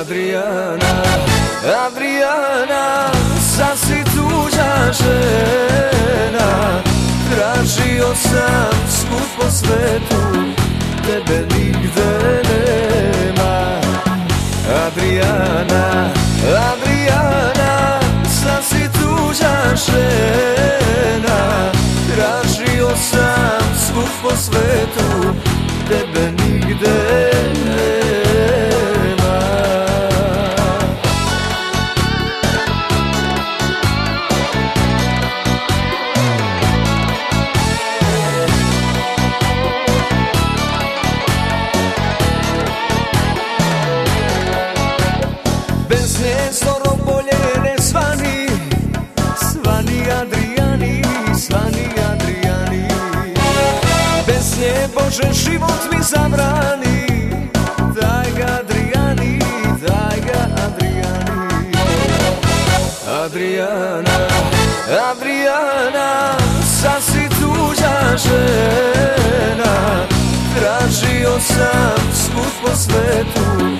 Adriana Adriana Sad si tuđa žena. Tražio sam skup po svetu Tebe nigde nema. Adriana život mi zabrani. Daj ga Adriani, daj ga Adriani Adriana, Adriana Sad si tuđa žena. Tražio sam svud po svetu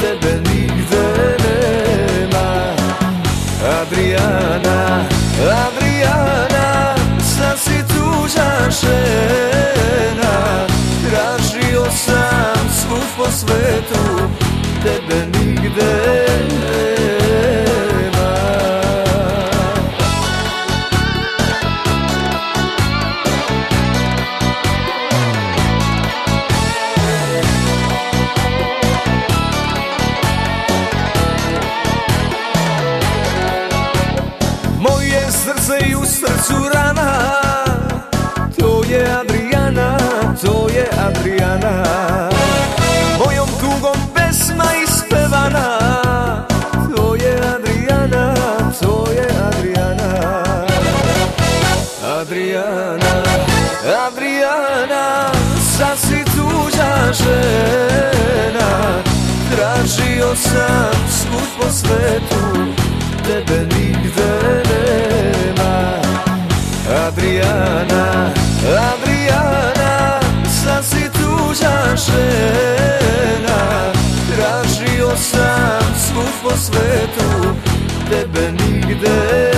Tebe nigde nema. Adriana, Adriana Sad si tuđa žena srce i u srcu rana. To je Adriana, to je Adriana. Mojom tugom pesma ispevana. To je Adriana, to je Adriana. Adriana, Adriana Sad si tuđa žena. Tražio sam svud po svetu Tebe žena. Tražio sam svu po svetu Tebe nigde